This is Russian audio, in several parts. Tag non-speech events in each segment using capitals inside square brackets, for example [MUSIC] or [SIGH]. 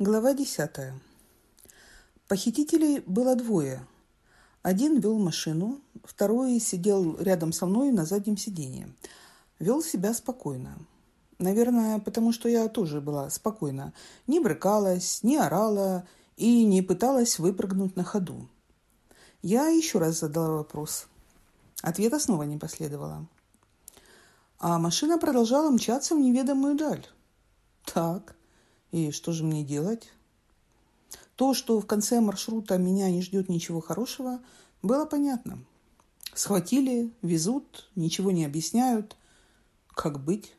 Глава десятая. Похитителей было двое. Один вел машину, второй сидел рядом со мной на заднем сиденье. Вел себя спокойно. Наверное, потому что я тоже была спокойна. Не брыкалась, не орала и не пыталась выпрыгнуть на ходу. Я еще раз задала вопрос. Ответа снова не последовало. А машина продолжала мчаться в неведомую даль. Так, и что же мне делать? То, что в конце маршрута меня не ждет ничего хорошего, было понятно. Схватили, везут, ничего не объясняют. Как быть?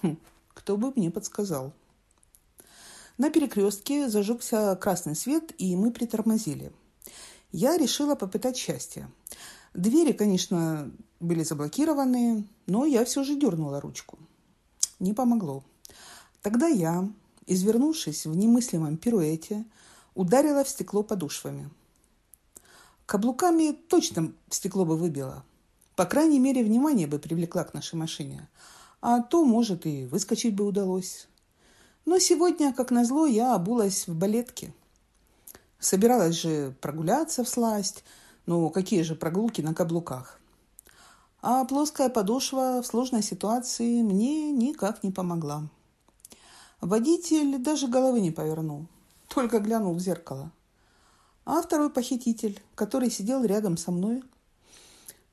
Хм, кто бы мне подсказал. На перекрестке зажегся красный свет, и мы притормозили. Я решила попытать счастье. Двери, конечно, были заблокированы, но я все же дернула ручку. Не помогло. Тогда я, извернувшись в немыслимом пируэте, ударила в стекло подушвами. Каблуками точно стекло бы выбило. По крайней мере, внимание бы привлекла к нашей машине. А то, может, и выскочить бы удалось. Но сегодня, как назло, я обулась в балетке. Собиралась же прогуляться в сласть, но какие же прогулки на каблуках? А плоская подошва в сложной ситуации мне никак не помогла. Водитель даже головы не повернул, только глянул в зеркало. А второй похититель, который сидел рядом со мной,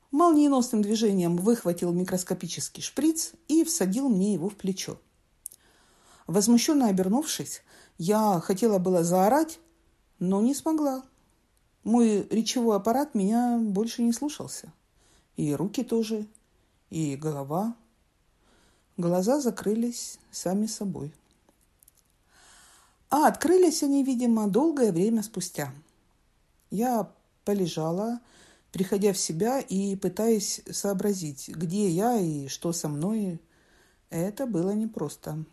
молниеносным движением выхватил микроскопический шприц и всадил мне его в плечо. Возмущенно обернувшись, я хотела было заорать, но не смогла. Мой речевой аппарат меня больше не слушался. И руки тоже, и голова. Глаза закрылись сами собой. А открылись они, видимо, долгое время спустя. Я полежала, приходя в себя и пытаясь сообразить, где я и что со мной. Это было непросто.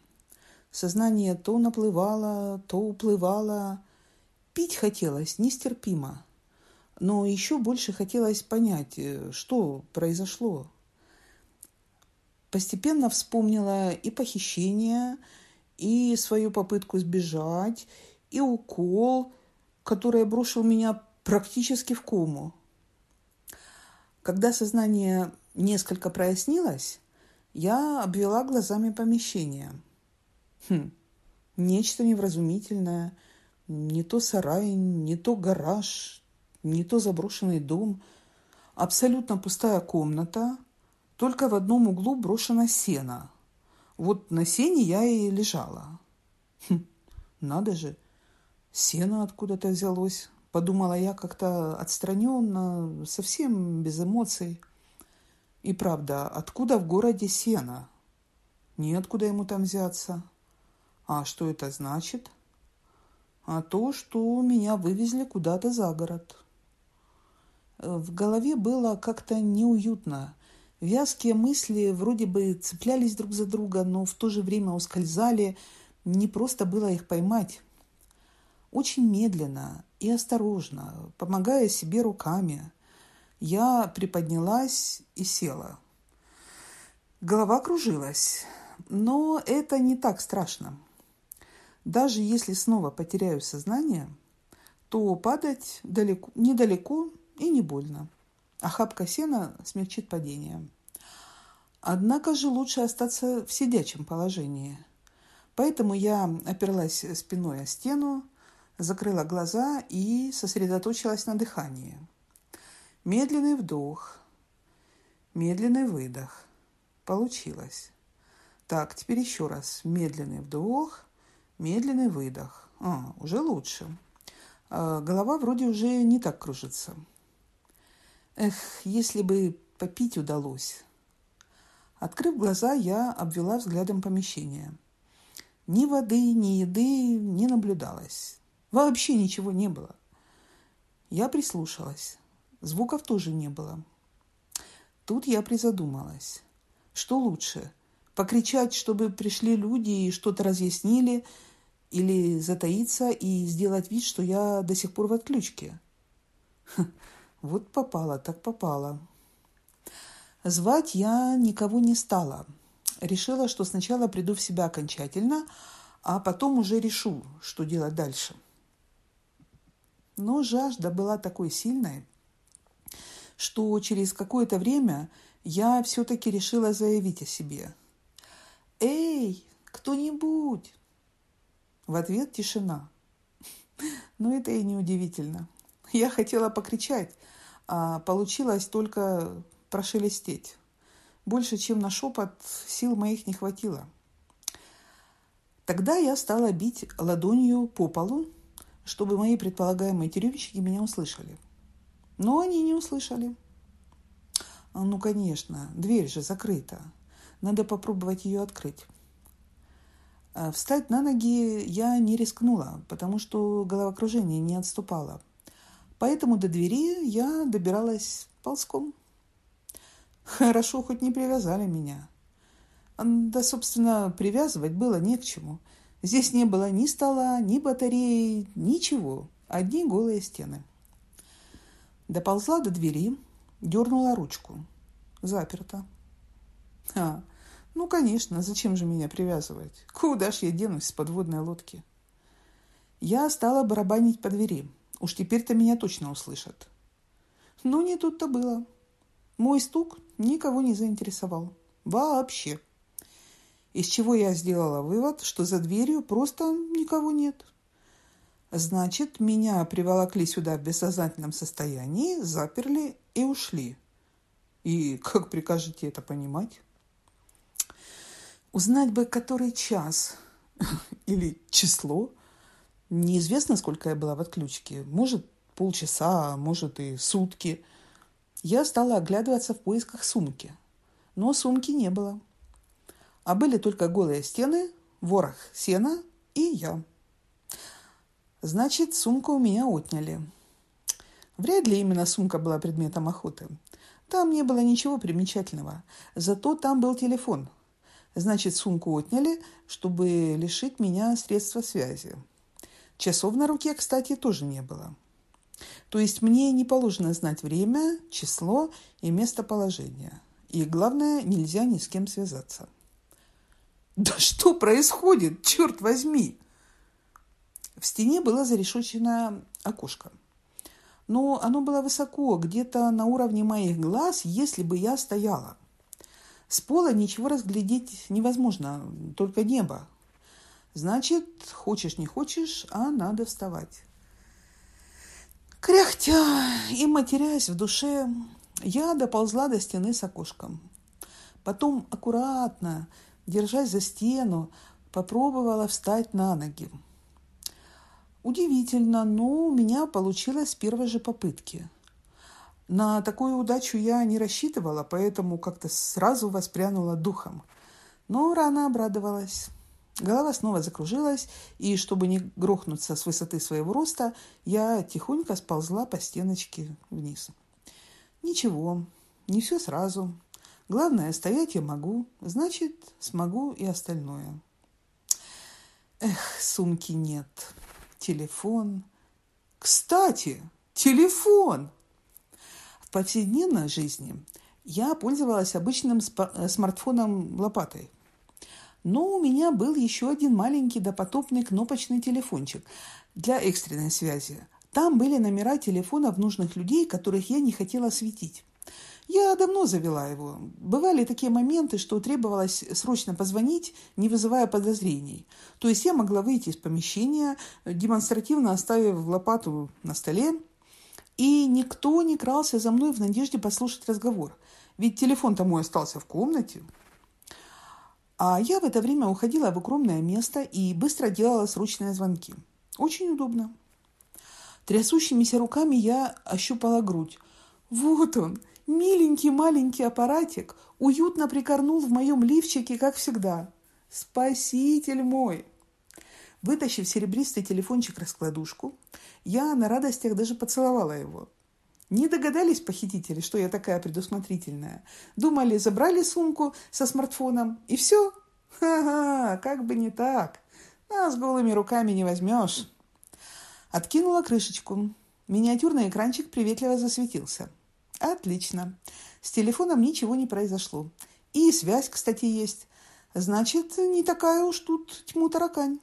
Сознание то наплывало, то уплывало. Пить хотелось нестерпимо. Но еще больше хотелось понять, что произошло. Постепенно вспомнила и похищение, и свою попытку сбежать, и укол, который обрушил меня практически в кому. Когда сознание несколько прояснилось, я обвела глазами помещение. Хм, нечто невразумительное. Не то сарай, не то гараж, не то заброшенный дом. Абсолютно пустая комната, только в одном углу брошено сено – вот на сене я и лежала. Хм, надо же, сено откуда-то взялось. Подумала я как-то отстраненно, совсем без эмоций. И правда, откуда в городе сено? Неоткуда ему там взяться. А что это значит? А то, что меня вывезли куда-то за город. В голове было как-то неуютно. Вязкие мысли вроде бы цеплялись друг за друга, но в то же время ускользали. Не просто было их поймать. Очень медленно и осторожно, помогая себе руками, я приподнялась и села. Голова кружилась, но это не так страшно. Даже если снова потеряю сознание, то падать далеко, недалеко и не больно. Охапка сена смягчит падение. Однако же лучше остаться в сидячем положении. Поэтому я оперлась спиной о стену, закрыла глаза и сосредоточилась на дыхании. Медленный вдох, медленный выдох. Получилось. Так, теперь еще раз. Медленный вдох, медленный выдох. А, уже лучше. А, голова вроде уже не так кружится. Эх, если бы попить удалось. Открыв глаза, я обвела взглядом помещение. Ни воды, ни еды не наблюдалось. Вообще ничего не было. Я прислушалась. Звуков тоже не было. Тут я призадумалась. Что лучше? Покричать, чтобы пришли люди и что-то разъяснили, или затаиться и сделать вид, что я до сих пор в отключке? Вот попала, так попала. Звать я никого не стала. Решила, что сначала приду в себя окончательно, а потом уже решу, что делать дальше. Но жажда была такой сильной, что через какое-то время я все-таки решила заявить о себе. «Эй, кто-нибудь!» В ответ тишина. [LAUGHS] Но это и не удивительно. Я хотела покричать, а получилось только прошелестеть. Больше, чем на шепот, сил моих не хватило. Тогда я стала бить ладонью по полу, чтобы мои предполагаемые тюремщики меня услышали. Но они не услышали. Ну, конечно, дверь же закрыта. Надо попробовать ее открыть. А встать на ноги я не рискнула, потому что головокружение не отступало. Поэтому до двери я добиралась ползком. Хорошо, хоть не привязали меня. Да, собственно, привязывать было не к чему. Здесь не было ни стола, ни батареи, ничего. Одни голые стены. Доползла до двери, дернула ручку. Заперто. А, ну, конечно, зачем же меня привязывать? Куда ж я денусь с подводной лодки? Я стала барабанить по двери. Уж теперь-то меня точно услышат. Но не тут-то было. Мой стук никого не заинтересовал. Вообще. Из чего я сделала вывод, что за дверью просто никого нет. Значит, меня приволокли сюда в бессознательном состоянии, заперли и ушли. И как прикажете это понимать? Узнать бы, который час [LAUGHS] или число. Неизвестно, сколько я была в отключке. Может, полчаса, может и сутки. Я стала оглядываться в поисках сумки. Но сумки не было. А были только голые стены, ворох сена и я. Значит, сумку у меня отняли. Вряд ли именно сумка была предметом охоты. Там не было ничего примечательного. Зато там был телефон – Значит, сумку отняли, чтобы лишить меня средства связи. Часов на руке, кстати, тоже не было. То есть мне не положено знать время, число и местоположение. И главное, нельзя ни с кем связаться. Да что происходит, черт возьми! В стене было зарешочено окошко. Но оно было высоко, где-то на уровне моих глаз, если бы я стояла. С пола ничего разглядеть невозможно, только небо. Значит, хочешь не хочешь, а надо вставать. Кряхтя и матерясь в душе, я доползла до стены с окошком. Потом аккуратно, держась за стену, попробовала встать на ноги. Удивительно, но у меня получилось с первой же попытки – на такую удачу я не рассчитывала, поэтому как-то сразу воспрянула духом. Но рано обрадовалась. Голова снова закружилась, и, чтобы не грохнуться с высоты своего роста, я тихонько сползла по стеночке вниз. Ничего, не все сразу. Главное, стоять я могу, значит, смогу и остальное. Эх, сумки нет. Телефон. Кстати, телефон! повседневной жизни я пользовалась обычным э, смартфоном лопатой. Но у меня был еще один маленький допотопный кнопочный телефончик для экстренной связи. Там были номера телефонов нужных людей, которых я не хотела светить. Я давно завела его. Бывали такие моменты, что требовалось срочно позвонить, не вызывая подозрений. То есть я могла выйти из помещения, демонстративно оставив лопату на столе, и никто не крался за мной в надежде послушать разговор. Ведь телефон-то мой остался в комнате. А я в это время уходила в укромное место и быстро делала срочные звонки. Очень удобно. Трясущимися руками я ощупала грудь. Вот он, миленький маленький аппаратик, уютно прикорнул в моем лифчике, как всегда. Спаситель мой! Вытащив серебристый телефончик-раскладушку, я на радостях даже поцеловала его. Не догадались похитители, что я такая предусмотрительная. Думали, забрали сумку со смартфоном, и все. Ха-ха, как бы не так. Нас голыми руками не возьмешь. Откинула крышечку. Миниатюрный экранчик приветливо засветился. Отлично. С телефоном ничего не произошло. И связь, кстати, есть. Значит, не такая уж тут тьму таракань.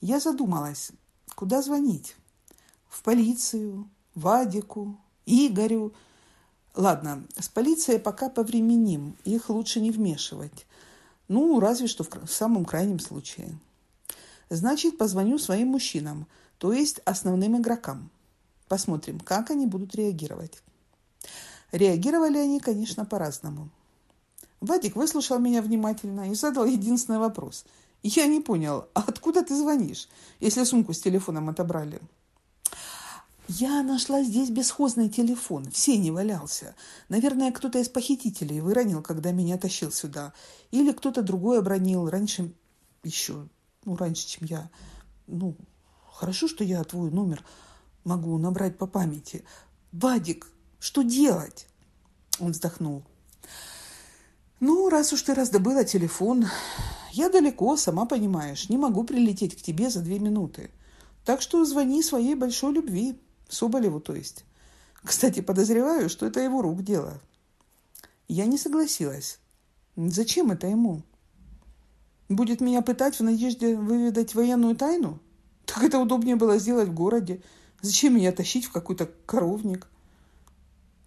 Я задумалась, куда звонить? В полицию, Вадику, Игорю. Ладно, с полицией пока повременим, их лучше не вмешивать. Ну, разве что в самом крайнем случае. Значит, позвоню своим мужчинам, то есть основным игрокам. Посмотрим, как они будут реагировать. Реагировали они, конечно, по-разному. Вадик выслушал меня внимательно и задал единственный вопрос. Я не понял, откуда ты звонишь, если сумку с телефоном отобрали? Я нашла здесь бесхозный телефон, все не валялся. Наверное, кто-то из похитителей выронил, когда меня тащил сюда. Или кто-то другой обронил раньше еще, ну, раньше, чем я. Ну, хорошо, что я твой номер могу набрать по памяти. Вадик, что делать? Он вздохнул. Ну, раз уж ты раздобыла телефон, я далеко, сама понимаешь, не могу прилететь к тебе за две минуты. Так что звони своей большой любви, Соболеву, то есть. Кстати, подозреваю, что это его рук дело. Я не согласилась. Зачем это ему? Будет меня пытать в надежде выведать военную тайну? Так это удобнее было сделать в городе. Зачем меня тащить в какой-то коровник?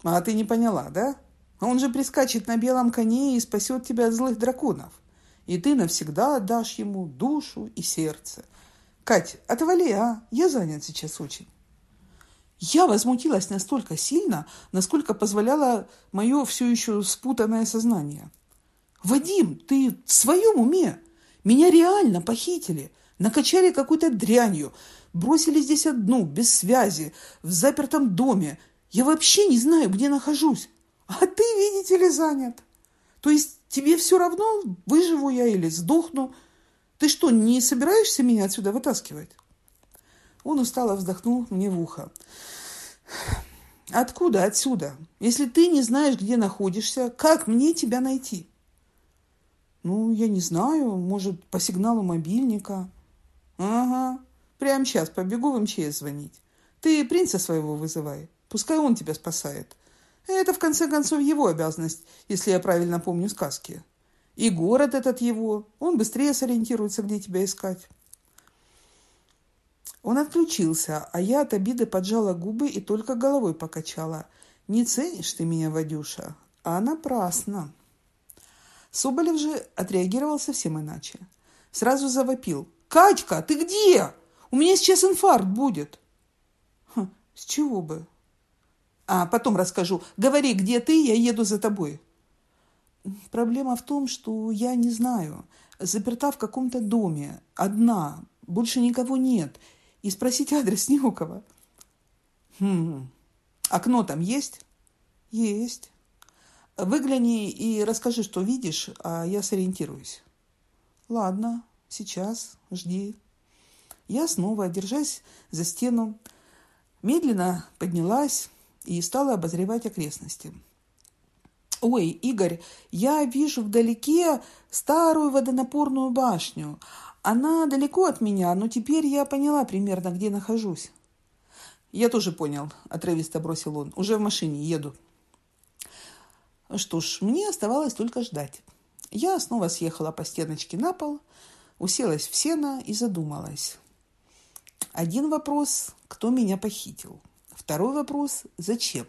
А ты не поняла, да? Он же прискачет на белом коне и спасет тебя от злых драконов. И ты навсегда отдашь ему душу и сердце. Кать, отвали, а? Я занят сейчас очень. Я возмутилась настолько сильно, насколько позволяло мое все еще спутанное сознание. «Вадим, ты в своем уме? Меня реально похитили, накачали какой-то дрянью, бросили здесь одну, без связи, в запертом доме. Я вообще не знаю, где нахожусь. А ты, видите ли, занят. То есть тебе все равно, выживу я или сдохну. Ты что, не собираешься меня отсюда вытаскивать?» Он устало вздохнул мне в ухо. «Откуда отсюда? Если ты не знаешь, где находишься, как мне тебя найти?» «Ну, я не знаю. Может, по сигналу мобильника?» «Ага. Прямо сейчас побегу в МЧС звонить. Ты принца своего вызывай. Пускай он тебя спасает. Это, в конце концов, его обязанность, если я правильно помню сказки. И город этот его. Он быстрее сориентируется, где тебя искать». Он отключился, а я от обиды поджала губы и только головой покачала. «Не ценишь ты меня, Вадюша, а напрасно». Соболев же отреагировал совсем иначе. Сразу завопил. «Катька, ты где? У меня сейчас инфаркт будет». Хм, «С чего бы?» «А, потом расскажу. Говори, где ты, я еду за тобой». «Проблема в том, что я не знаю. Заперта в каком-то доме. Одна. Больше никого нет и спросить адрес не у кого. Хм. Окно там есть? Есть. Выгляни и расскажи, что видишь, а я сориентируюсь. Ладно, сейчас, жди. Я снова, держась за стену, медленно поднялась и стала обозревать окрестности. Ой, Игорь, я вижу вдалеке старую водонапорную башню, она далеко от меня, но теперь я поняла примерно, где нахожусь. Я тоже понял, отрывисто бросил он. Уже в машине еду. Что ж, мне оставалось только ждать. Я снова съехала по стеночке на пол, уселась в сено и задумалась. Один вопрос – кто меня похитил? Второй вопрос – зачем?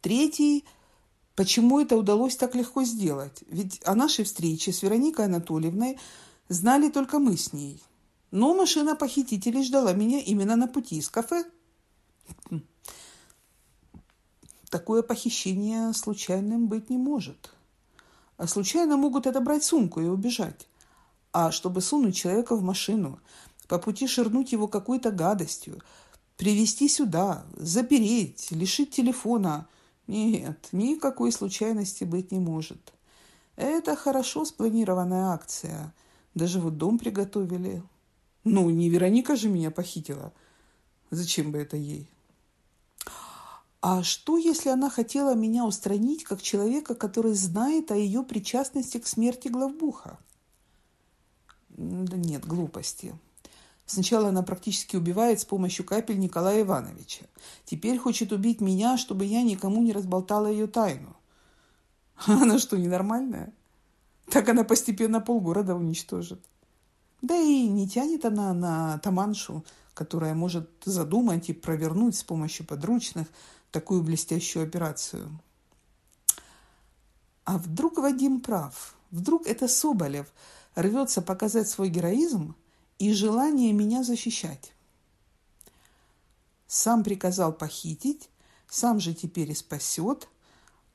Третий – почему это удалось так легко сделать? Ведь о нашей встрече с Вероникой Анатольевной – Знали только мы с ней. Но машина похитителей ждала меня именно на пути из кафе. Такое похищение случайным быть не может. А случайно могут отобрать сумку и убежать. А чтобы сунуть человека в машину, по пути ширнуть его какой-то гадостью, привести сюда, запереть, лишить телефона. Нет, никакой случайности быть не может. Это хорошо спланированная акция – даже вот дом приготовили. Ну, не Вероника же меня похитила. Зачем бы это ей? А что, если она хотела меня устранить как человека, который знает о ее причастности к смерти главбуха? Да нет, глупости. Сначала она практически убивает с помощью капель Николая Ивановича. Теперь хочет убить меня, чтобы я никому не разболтала ее тайну. [LAUGHS] Она что, ненормальная? Так она постепенно полгорода уничтожит. Да и не тянет она на таманшу, которая может задумать и провернуть с помощью подручных такую блестящую операцию. А вдруг Вадим прав? Вдруг это Соболев рвется показать свой героизм и желание меня защищать? Сам приказал похитить, сам же теперь и спасет,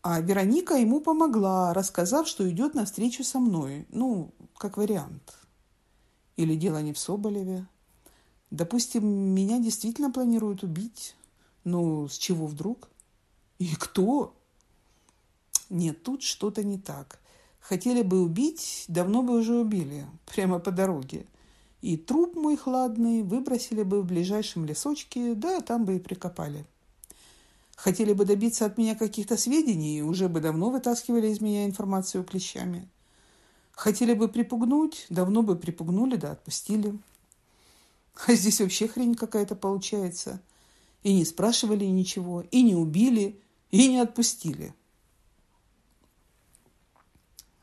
а Вероника ему помогла, рассказав, что идет навстречу со мной. Ну, как вариант. Или дело не в Соболеве. Допустим, меня действительно планируют убить. Ну, с чего вдруг? И кто? Нет, тут что-то не так. Хотели бы убить, давно бы уже убили, прямо по дороге. И труп мой хладный выбросили бы в ближайшем лесочке, да там бы и прикопали. Хотели бы добиться от меня каких-то сведений, уже бы давно вытаскивали из меня информацию клещами. Хотели бы припугнуть, давно бы припугнули, да отпустили. А здесь вообще хрень какая-то получается. И не спрашивали ничего, и не убили, и не отпустили.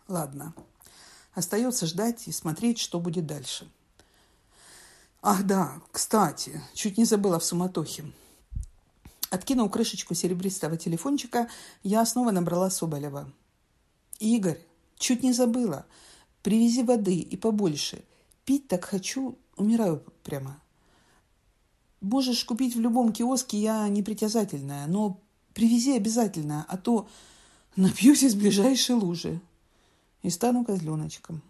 Ладно, остается ждать и смотреть, что будет дальше. Ах да, кстати, чуть не забыла в суматохе. Откинув крышечку серебристого телефончика, я снова набрала Соболева. «Игорь, чуть не забыла. Привези воды и побольше. Пить так хочу, умираю прямо. Можешь купить в любом киоске, я непритязательная, но привези обязательно, а то напьюсь из ближайшей лужи и стану козленочком».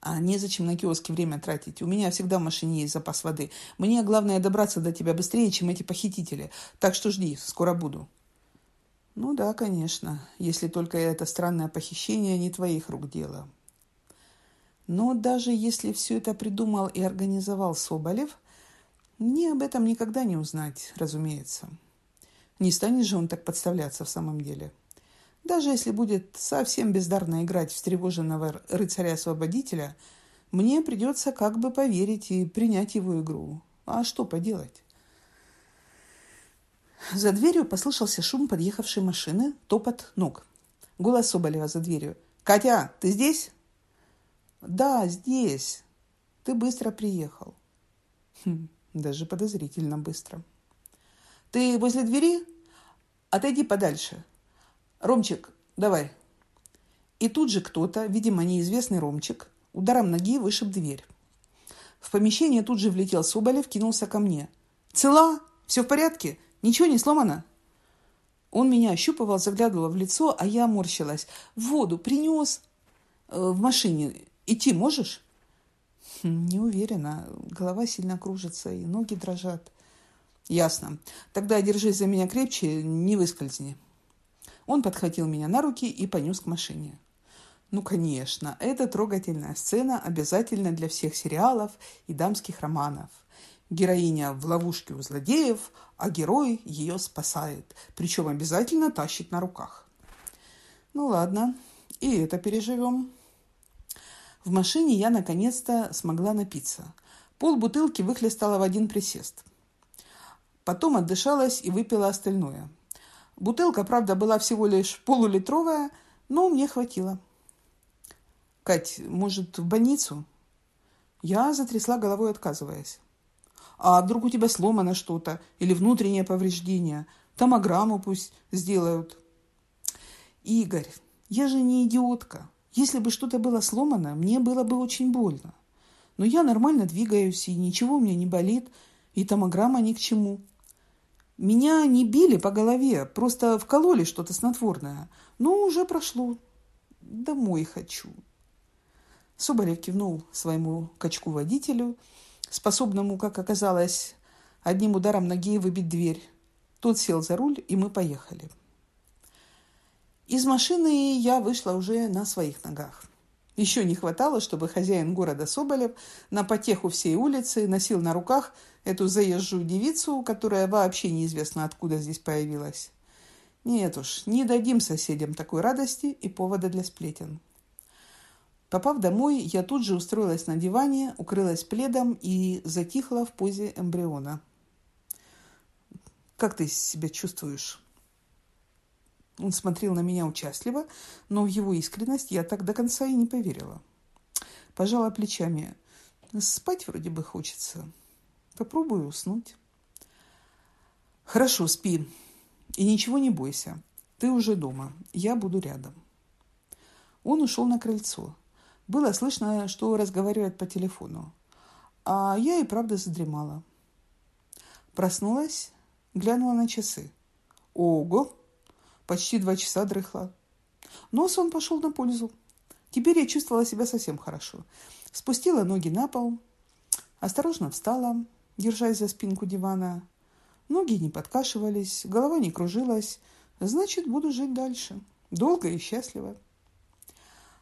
А незачем на киоске время тратить. У меня всегда в машине есть запас воды. Мне главное добраться до тебя быстрее, чем эти похитители. Так что жди, скоро буду. Ну да, конечно, если только это странное похищение не твоих рук дело. Но даже если все это придумал и организовал Соболев, мне об этом никогда не узнать, разумеется. Не станет же он так подставляться в самом деле. — даже если будет совсем бездарно играть встревоженного рыцаря-освободителя, мне придется как бы поверить и принять его игру. А что поделать? За дверью послышался шум подъехавшей машины, топот ног. Голос Соболева за дверью. «Катя, ты здесь?» «Да, здесь. Ты быстро приехал». Хм, даже подозрительно быстро. «Ты возле двери? Отойди подальше. «Ромчик, давай». И тут же кто-то, видимо, неизвестный Ромчик, ударом ноги вышиб дверь. В помещение тут же влетел Соболев, кинулся ко мне. «Цела? Все в порядке? Ничего не сломано?» Он меня ощупывал, заглядывал в лицо, а я морщилась. «Воду принес?» э, «В машине. Идти можешь?» хм, «Не уверена. Голова сильно кружится, и ноги дрожат». «Ясно. Тогда держись за меня крепче, не выскользни». Он подхватил меня на руки и понес к машине. Ну, конечно, эта трогательная сцена обязательна для всех сериалов и дамских романов. Героиня в ловушке у злодеев, а герой ее спасает, причем обязательно тащит на руках. Ну ладно, и это переживем. В машине я наконец-то смогла напиться. Пол бутылки выхлестала в один присест. Потом отдышалась и выпила остальное. Бутылка, правда, была всего лишь полулитровая, но мне хватило. «Кать, может, в больницу?» Я затрясла головой, отказываясь. «А вдруг у тебя сломано что-то или внутреннее повреждение? Томограмму пусть сделают». «Игорь, я же не идиотка. Если бы что-то было сломано, мне было бы очень больно. Но я нормально двигаюсь, и ничего у меня не болит, и томограмма ни к чему. Меня не били по голове, просто вкололи что-то снотворное. Ну, уже прошло. Домой хочу. Соболев кивнул своему качку-водителю, способному, как оказалось, одним ударом ноги выбить дверь. Тот сел за руль, и мы поехали. Из машины я вышла уже на своих ногах. Еще не хватало, чтобы хозяин города Соболев на потеху всей улицы носил на руках эту заезжую девицу, которая вообще неизвестно откуда здесь появилась. Нет уж, не дадим соседям такой радости и повода для сплетен. Попав домой, я тут же устроилась на диване, укрылась пледом и затихла в позе эмбриона. «Как ты себя чувствуешь?» Он смотрел на меня участливо, но в его искренность я так до конца и не поверила. Пожала плечами. Спать вроде бы хочется. Попробую уснуть. Хорошо, спи. И ничего не бойся. Ты уже дома. Я буду рядом. Он ушел на крыльцо. Было слышно, что разговаривает по телефону. А я и правда задремала. Проснулась, глянула на часы. Ого! Почти два часа дрыхла. Но сон пошел на пользу. Теперь я чувствовала себя совсем хорошо. Спустила ноги на пол, осторожно встала, держась за спинку дивана. Ноги не подкашивались, голова не кружилась. Значит, буду жить дальше. Долго и счастливо.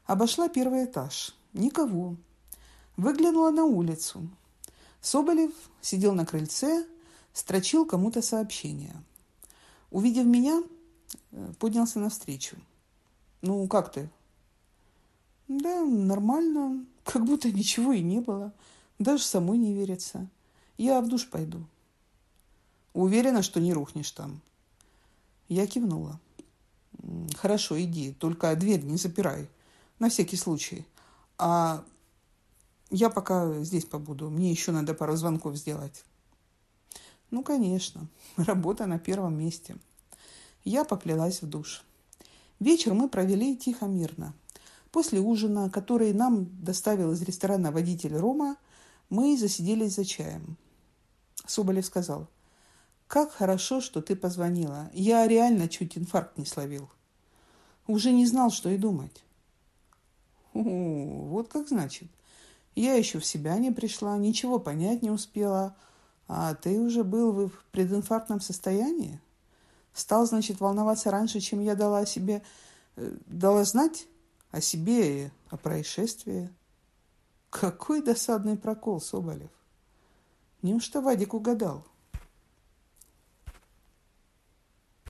Обошла первый этаж. Никого. Выглянула на улицу. Соболев сидел на крыльце, строчил кому-то сообщение. Увидев меня, поднялся навстречу. «Ну, как ты?» «Да, нормально. Как будто ничего и не было. Даже самой не верится. Я в душ пойду». «Уверена, что не рухнешь там?» Я кивнула. «Хорошо, иди, только дверь не запирай, на всякий случай. А я пока здесь побуду, мне еще надо пару звонков сделать». Ну, конечно, [LAUGHS] работа на первом месте. Я поплелась в душ. Вечер мы провели тихо-мирно. После ужина, который нам доставил из ресторана водитель Рома, мы засиделись за чаем. Соболев сказал, «Как хорошо, что ты позвонила. Я реально чуть инфаркт не словил. Уже не знал, что и думать». «О, вот как значит. Я еще в себя не пришла, ничего понять не успела, а ты уже был в прединфарктном состоянии? Стал, значит, волноваться раньше, чем я дала себе... Э, дала знать о себе и о происшествии? Какой досадный прокол, Соболев. Неужто Вадик угадал?